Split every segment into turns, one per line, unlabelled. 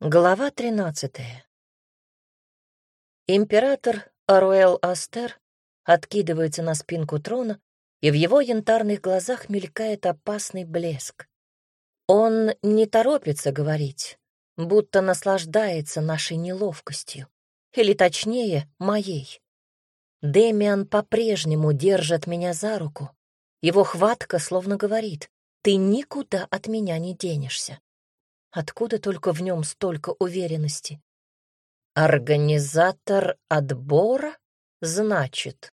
Глава 13 Император Аруэл Астер откидывается на спинку трона, и в его янтарных глазах мелькает опасный блеск. Он не торопится говорить, будто наслаждается нашей неловкостью, или точнее, моей. Демиан по-прежнему держит меня за руку. Его хватка словно говорит, ты никуда от меня не денешься. Откуда только в нем столько уверенности? Организатор отбора, значит?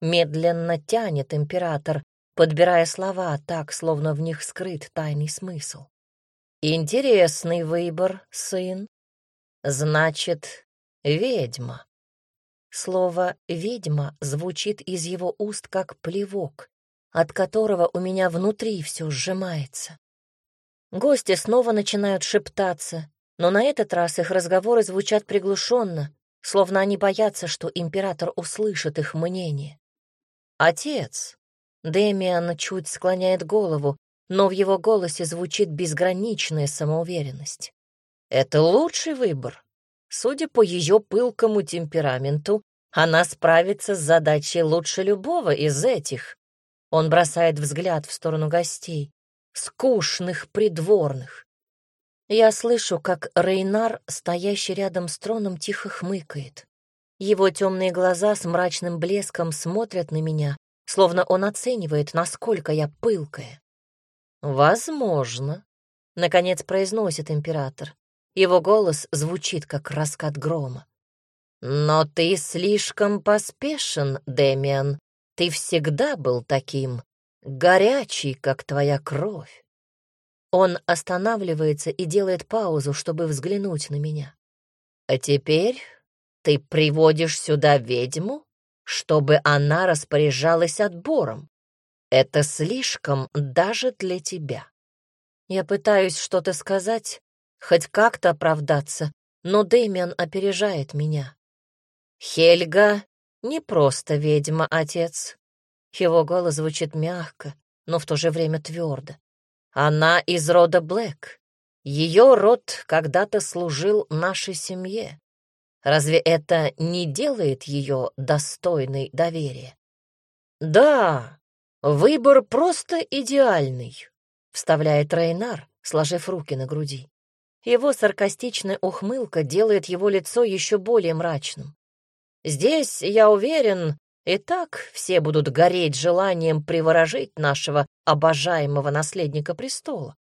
Медленно тянет император, подбирая слова так, словно в них скрыт тайный смысл. Интересный выбор, сын. Значит, ведьма. Слово «ведьма» звучит из его уст как плевок, от которого у меня внутри все сжимается. Гости снова начинают шептаться, но на этот раз их разговоры звучат приглушенно, словно они боятся, что император услышит их мнение. «Отец!» Демиан чуть склоняет голову, но в его голосе звучит безграничная самоуверенность. «Это лучший выбор. Судя по ее пылкому темпераменту, она справится с задачей лучше любого из этих». Он бросает взгляд в сторону гостей скучных придворных. Я слышу, как Рейнар, стоящий рядом с троном, тихо хмыкает. Его темные глаза с мрачным блеском смотрят на меня, словно он оценивает, насколько я пылкая. «Возможно», — наконец произносит император. Его голос звучит, как раскат грома. «Но ты слишком поспешен, Демиан. Ты всегда был таким горячий, как твоя кровь. Он останавливается и делает паузу, чтобы взглянуть на меня. А теперь ты приводишь сюда ведьму, чтобы она распоряжалась отбором. Это слишком даже для тебя. Я пытаюсь что-то сказать, хоть как-то оправдаться, но Дэмиан опережает меня. Хельга не просто ведьма, отец. Его голос звучит мягко, но в то же время твердо. Она из рода Блэк. Ее род когда-то служил нашей семье. Разве это не делает ее достойной доверия? Да, выбор просто идеальный, вставляет Рейнар, сложив руки на груди. Его саркастичная ухмылка делает его лицо еще более мрачным. Здесь, я уверен, и так все будут гореть желанием приворожить нашего обожаемого наследника престола.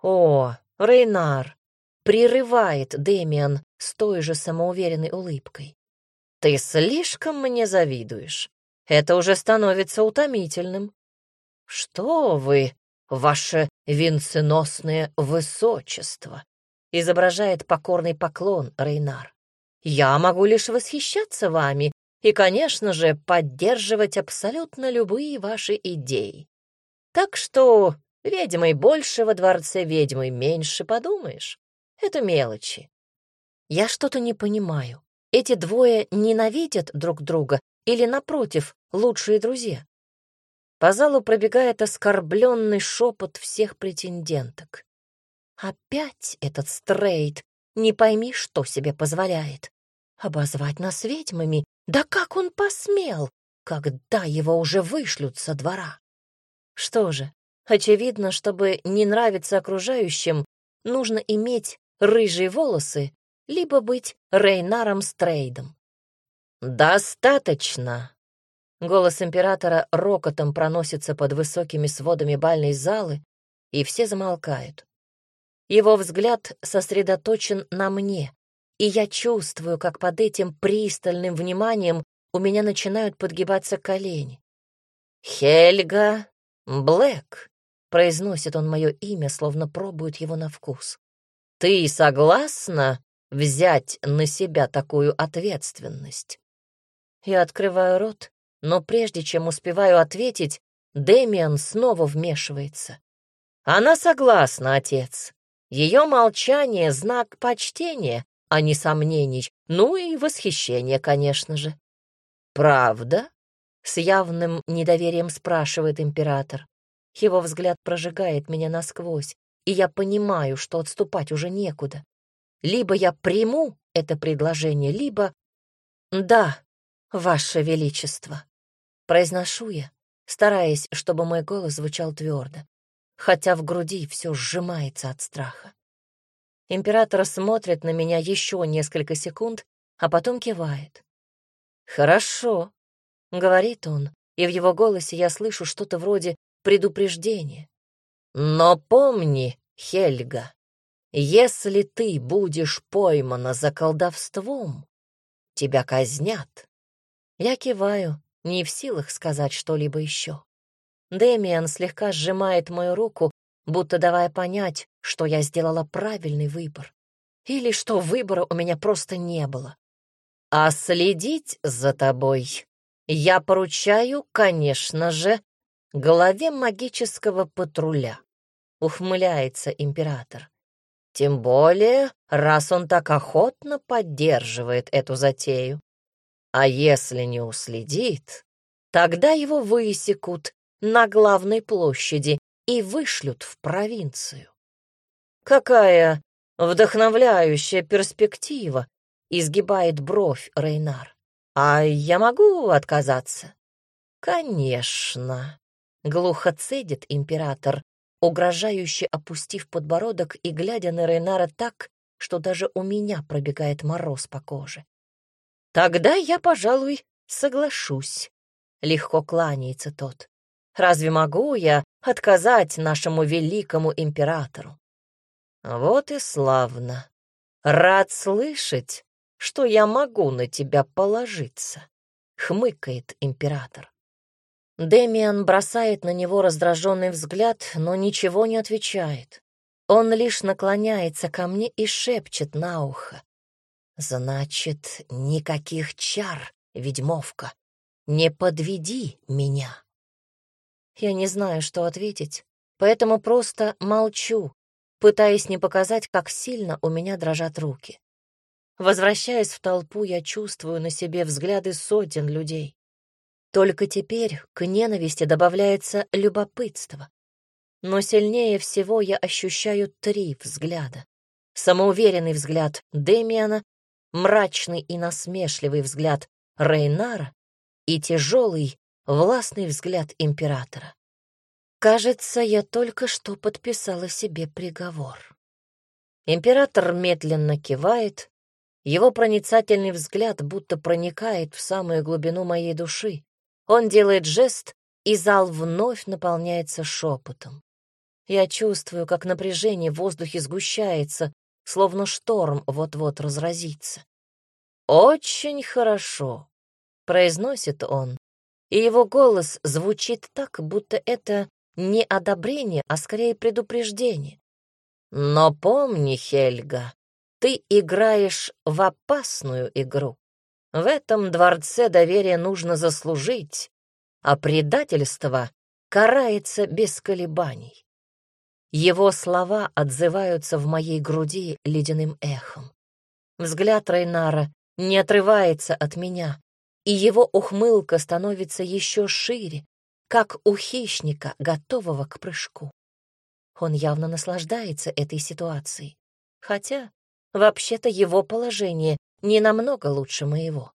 О, Рейнар! Прерывает Демиан с той же самоуверенной улыбкой. Ты слишком мне завидуешь. Это уже становится утомительным. Что вы, ваше венценосное высочество? Изображает покорный поклон Рейнар. Я могу лишь восхищаться вами и, конечно же, поддерживать абсолютно любые ваши идеи. Так что ведьмой больше во дворце, ведьмой меньше подумаешь. Это мелочи. Я что-то не понимаю. Эти двое ненавидят друг друга или, напротив, лучшие друзья? По залу пробегает оскорбленный шепот всех претенденток. Опять этот стрейт, не пойми, что себе позволяет. Обозвать нас ведьмами да как он посмел, когда его уже вышлют со двора? Что же, очевидно, чтобы не нравиться окружающим, нужно иметь рыжие волосы, либо быть Рейнаром Стрейдом. «Достаточно!» Голос императора рокотом проносится под высокими сводами бальной залы, и все замолкают. Его взгляд сосредоточен на мне, и я чувствую, как под этим пристальным вниманием у меня начинают подгибаться колени. «Хельга Блэк», — произносит он мое имя, словно пробует его на вкус. «Ты согласна взять на себя такую ответственность?» Я открываю рот, но прежде чем успеваю ответить, Дэмиан снова вмешивается. «Она согласна, отец. Ее молчание — знак почтения, а не сомнений, ну и восхищения, конечно же. «Правда?» — с явным недоверием спрашивает император. Его взгляд прожигает меня насквозь, и я понимаю, что отступать уже некуда. Либо я приму это предложение, либо... Да, Ваше Величество, произношу я, стараясь, чтобы мой голос звучал твердо, хотя в груди все сжимается от страха. Император смотрит на меня еще несколько секунд, а потом кивает. «Хорошо», — говорит он, и в его голосе я слышу что-то вроде предупреждения. «Но помни, Хельга, если ты будешь поймана за колдовством, тебя казнят». Я киваю, не в силах сказать что-либо еще. Дэмиан слегка сжимает мою руку, будто давая понять, что я сделала правильный выбор. Или что выбора у меня просто не было. А следить за тобой я поручаю, конечно же, главе магического патруля, ухмыляется император. Тем более, раз он так охотно поддерживает эту затею. А если не уследит, тогда его высекут на главной площади и вышлют в провинцию. Какая вдохновляющая перспектива, изгибает бровь Рейнар. А я могу отказаться? Конечно. Глухо цедит император, угрожающе опустив подбородок и глядя на Рейнара так, что даже у меня пробегает мороз по коже. Тогда я, пожалуй, соглашусь. Легко кланяется тот. Разве могу я отказать нашему великому императору? Вот и славно. Рад слышать, что я могу на тебя положиться, хмыкает император. Демиан бросает на него раздраженный взгляд, но ничего не отвечает. Он лишь наклоняется ко мне и шепчет на ухо. «Значит, никаких чар, ведьмовка. Не подведи меня». Я не знаю, что ответить, поэтому просто молчу, пытаясь не показать, как сильно у меня дрожат руки. Возвращаясь в толпу, я чувствую на себе взгляды сотен людей. Только теперь к ненависти добавляется любопытство. Но сильнее всего я ощущаю три взгляда. Самоуверенный взгляд Демиана, мрачный и насмешливый взгляд Рейнара и тяжелый, властный взгляд императора. Кажется, я только что подписала себе приговор. Император медленно кивает, его проницательный взгляд будто проникает в самую глубину моей души. Он делает жест, и зал вновь наполняется шепотом. Я чувствую, как напряжение в воздухе сгущается, словно шторм вот-вот разразится. «Очень хорошо», — произносит он, и его голос звучит так, будто это не одобрение, а скорее предупреждение. Но помни, Хельга, ты играешь в опасную игру. В этом дворце доверие нужно заслужить, а предательство карается без колебаний. Его слова отзываются в моей груди ледяным эхом. Взгляд Рейнара не отрывается от меня, и его ухмылка становится еще шире, как у хищника, готового к прыжку. Он явно наслаждается этой ситуацией, хотя, вообще-то, его положение не намного лучше моего.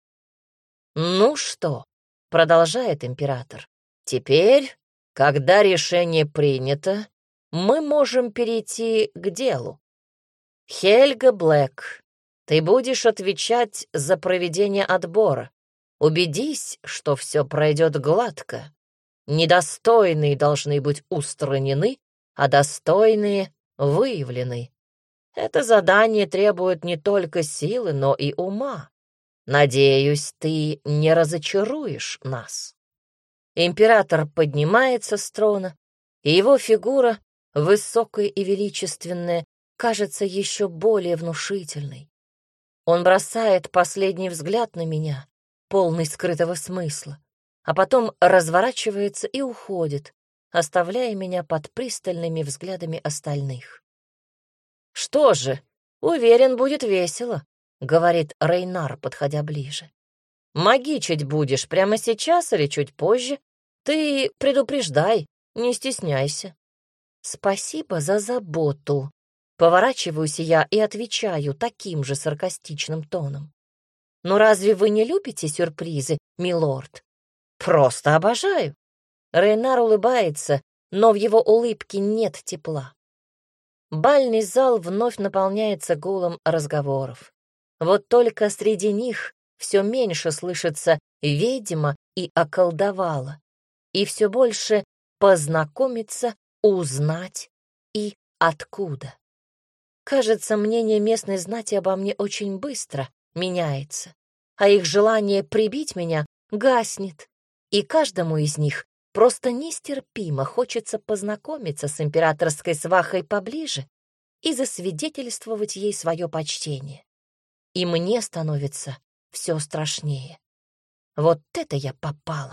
«Ну что?» — продолжает император. «Теперь, когда решение принято, мы можем перейти к делу. Хельга Блэк, ты будешь отвечать за проведение отбора. Убедись, что все пройдет гладко. Недостойные должны быть устранены, а достойные — выявлены. Это задание требует не только силы, но и ума. Надеюсь, ты не разочаруешь нас. Император поднимается с трона, и его фигура, высокая и величественная, кажется еще более внушительной. Он бросает последний взгляд на меня, полный скрытого смысла, а потом разворачивается и уходит, оставляя меня под пристальными взглядами остальных. «Что же, уверен, будет весело», — говорит Рейнар, подходя ближе. «Магичить будешь прямо сейчас или чуть позже? Ты предупреждай, не стесняйся». «Спасибо за заботу», Поворачиваюсь я и отвечаю таким же саркастичным тоном. «Ну разве вы не любите сюрпризы, милорд?» «Просто обожаю». Рейнар улыбается, но в его улыбке нет тепла. Бальный зал вновь наполняется гулом разговоров. Вот только среди них все меньше слышится «ведьма» и «околдовала», и все больше «познакомиться», «узнать» и «откуда». Кажется, мнение местной знати обо мне очень быстро меняется, а их желание прибить меня гаснет, и каждому из них просто нестерпимо хочется познакомиться с императорской свахой поближе и засвидетельствовать ей свое почтение. И мне становится все страшнее. Вот это я попала.